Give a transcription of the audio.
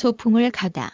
소풍을 가다.